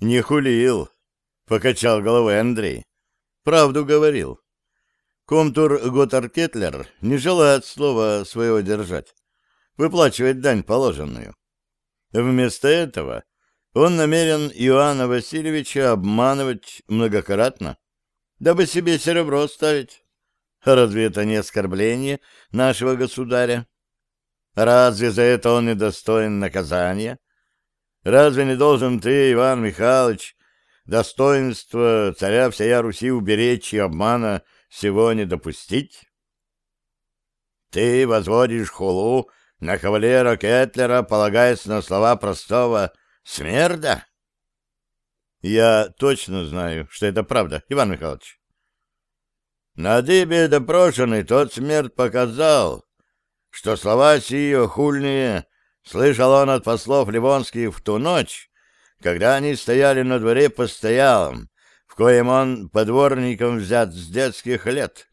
Не хулил, покачал головой Андрей. Правду говорил. Комтур Готар Кетлер не желает слова своего держать, выплачивать дань положенную. Вместо этого он намерен Иоанна Васильевича обманывать многократно, дабы себе серебро ставить. Разве это не оскорбление нашего государя? Разве за это он не достоин наказания? Разве не должен ты, Иван Михайлович, достоинство царя всея Руси уберечь и обмана всего не допустить? Ты возводишь хулу на кавалера Кетлера, полагаясь на слова простого смерда? Я точно знаю, что это правда, Иван Михайлович. На дыбе допрошенный тот смерть показал, что слова сие хульные Слышал он от послов Ливонских в ту ночь, когда они стояли на дворе постоялом, в коем он подворником взят с детских лет.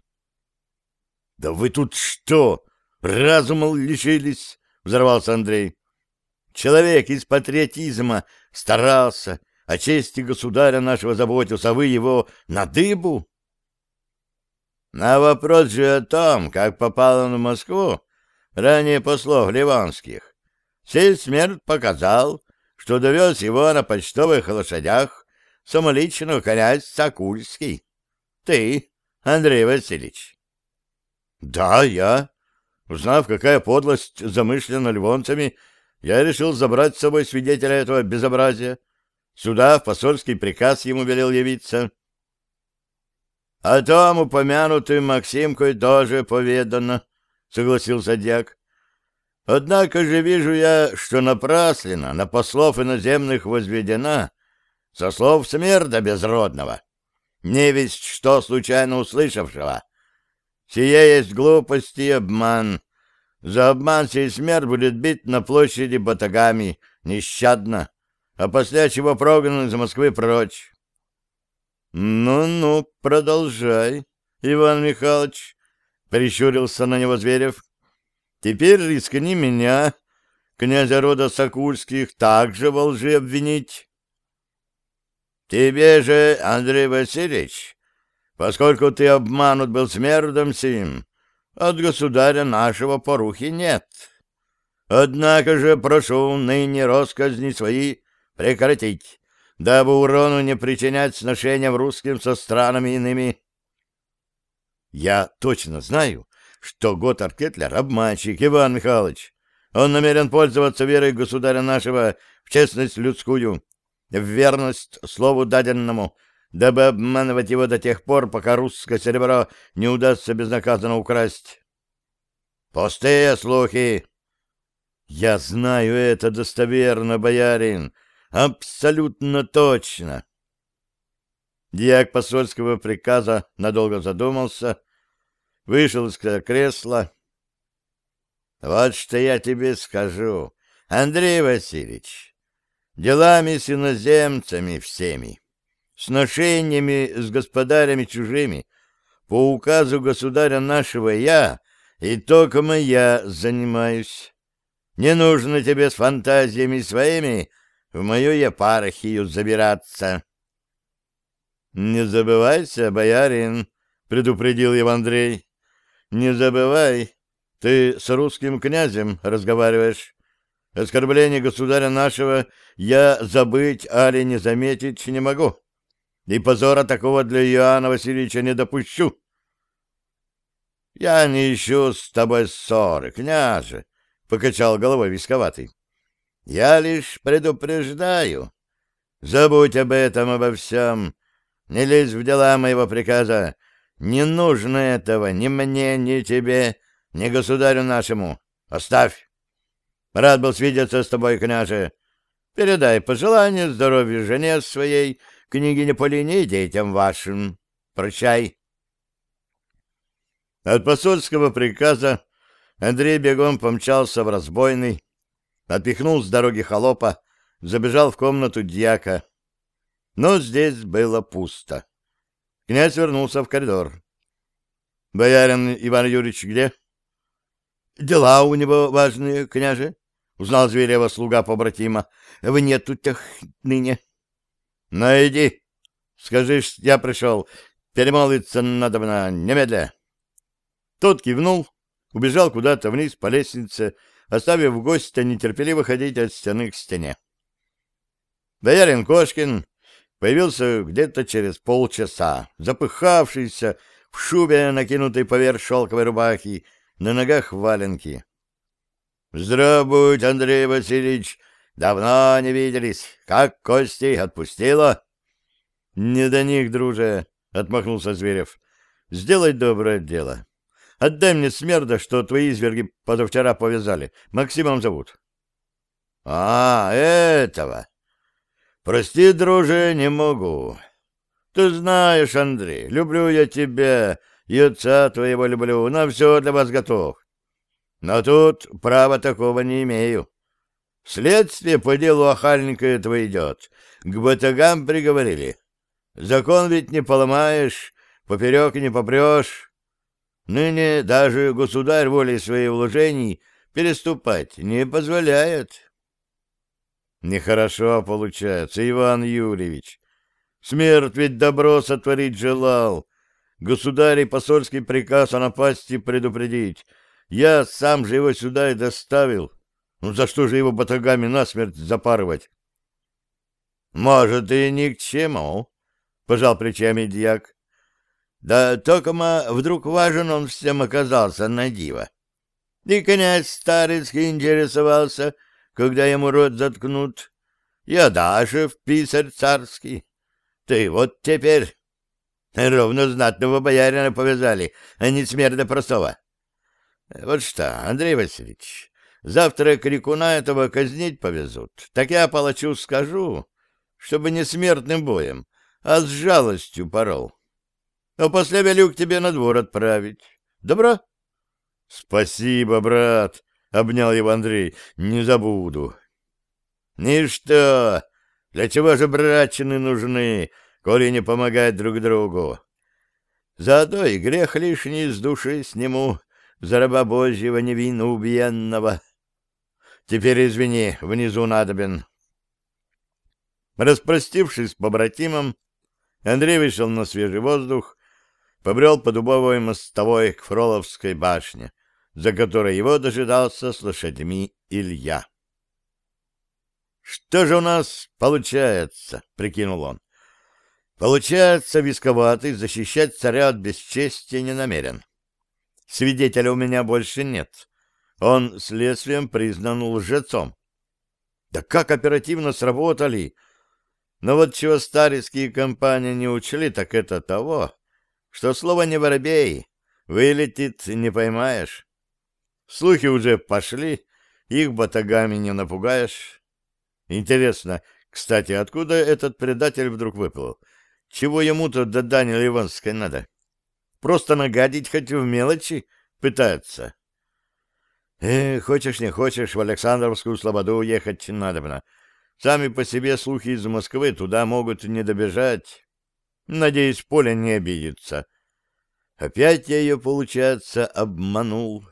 — Да вы тут что, разума лишились? — взорвался Андрей. Человек из патриотизма старался, о чести государя нашего заботился, а вы его на дыбу? На вопрос же о том, как попал он в Москву, ранее послов ливанских, Сей смерть показал, что довез его на почтовых лошадях самолично князь Сокульский. Ты, Андрей Васильевич. Да, я. Узнав, какая подлость замышлена львонцами, я решил забрать с собой свидетеля этого безобразия. Сюда в посольский приказ ему велел явиться. — О том упомянутым Максимкой тоже поведано, — согласился дьяк. Однако же вижу я, что напрасленно на послов иноземных возведена, со слов смерда безродного, не весть что случайно услышавшего. Сие есть глупость и обман. За обман сей смерть будет бить на площади батагами нещадно, а после чего прогнан из Москвы прочь. «Ну-ну, продолжай, Иван Михайлович», — прищурился на него Зверев. Теперь рискни меня, князя рода Сокульских, также во лжи обвинить. Тебе же, Андрей Васильевич, поскольку ты обманут был смердом сим, от государя нашего порухи нет. Однако же прошу ныне росказни свои прекратить, дабы урону не причинять сношениям русским со странами иными. Я точно знаю, что Готар Кетлер — обманщик, Иван Михайлович. Он намерен пользоваться верой государя нашего в честность людскую, в верность слову даденному, дабы обманывать его до тех пор, пока русское серебро не удастся безнаказанно украсть. Пустые слухи. Я знаю это достоверно, боярин, абсолютно точно. Дьяк посольского приказа надолго задумался — вышел из кресла. Вот что я тебе скажу, Андрей Васильевич. Делами с иноземцами всеми, сношениями с господарями чужими, по указу государя нашего я и только я занимаюсь. Не нужно тебе с фантазиями своими в мою епархию забираться. — Не забывайся, боярин, — предупредил его Андрей. Не забывай, ты с русским князем разговариваешь. Оскорбление государя нашего я забыть, али не заметить не могу. И позора такого для Иоанна Васильевича не допущу. Я не ищу с тобой ссоры, княже, — покачал головой висковатый. Я лишь предупреждаю. Забудь об этом, обо всем. Не лезь в дела моего приказа. Не нужно этого ни мне, ни тебе, ни государю нашему. Оставь. Рад был свидеться с тобой, княже. Передай пожелание здоровья жене своей, княгине Полине и детям вашим. Прощай. От посольского приказа Андрей бегом помчался в разбойный, отпихнул с дороги холопа, забежал в комнату дьяка. Но здесь было пусто. Князь вернулся в коридор. — Боярин Иван Юрьевич где? — Дела у него важные, княже, — узнал Зверева слуга побратима. — В нету тех ныне. Найди. Скажи, я пришел. Перемолвиться надо на немедля. Тот кивнул, убежал куда-то вниз по лестнице, оставив гостя нетерпеливо ходить от стены к стене. Боярин Кошкин появился где-то через полчаса, запыхавшийся, в шубе, накинутой поверх шелковой рубахи, на ногах валенки. — Здравствуй, Андрей Васильевич! Давно не виделись. Как кости отпустила? — Не до них, друже, — отмахнулся Зверев. — Сделай доброе дело. Отдай мне смерда, что твои изверги позавчера повязали. Максимом зовут. — А, этого! Прости, друже, не могу. Ты знаешь, Андрей, люблю я тебя, и отца твоего люблю, на все для вас готов. Но тут права такого не имею. Следствие по делу охальника этого идет. К батагам приговорили. Закон ведь не поломаешь, поперек не попрешь. Ныне даже государь волей своей вложений переступать не позволяет. Нехорошо получается, Иван Юрьевич. Смерть ведь добро сотворить желал. Государь посольский приказ о напасти предупредить. Я сам же его сюда и доставил. Ну за что же его батагами насмерть запарывать? Может, и ни к чему, — пожал плечами дьяк. Да токома вдруг важен он всем оказался на диво. И князь Старецкий интересовался, когда ему рот заткнут. Я даже в писарь царский. Ты вот теперь... Ровно знатного боярина повязали, а не смерда простого. Вот что, Андрей Васильевич, завтра крикуна этого казнить повезут. Так я палачу скажу, чтобы не смертным боем, а с жалостью порол. А после велю к тебе на двор отправить. Добро? — Спасибо, брат, — обнял его Андрей. — Не забуду. — Ничто. Для чего же братчины нужны, коли не помогать друг другу? Заодно и грех лишний с души сниму, за раба Божьего невинно убиенного. Теперь, извини, внизу надобен. Распростившись с побратимом, Андрей вышел на свежий воздух, побрел по дубовой мостовой к Фроловской башне, за которой его дожидался с лошадьми Илья. «Что же у нас получается?» — прикинул он. «Получается, висковатый защищать царя от бесчестия не намерен. Свидетеля у меня больше нет. Он следствием признан лжецом. Да как оперативно сработали! Но вот чего старецкие компании не учли, так это того, что слово «не воробей» вылетит, не поймаешь. Слухи уже пошли, их батагами не напугаешь. Интересно, кстати, откуда этот предатель вдруг выплыл? Чего ему-то до Дани Ливанской надо? Просто нагадить хоть в мелочи пытается. Э, хочешь не хочешь, в Александровскую слободу ехать надобно. Сами по себе слухи из Москвы туда могут не добежать. Надеюсь, Поля не обидится. Опять я ее, получается, обманул.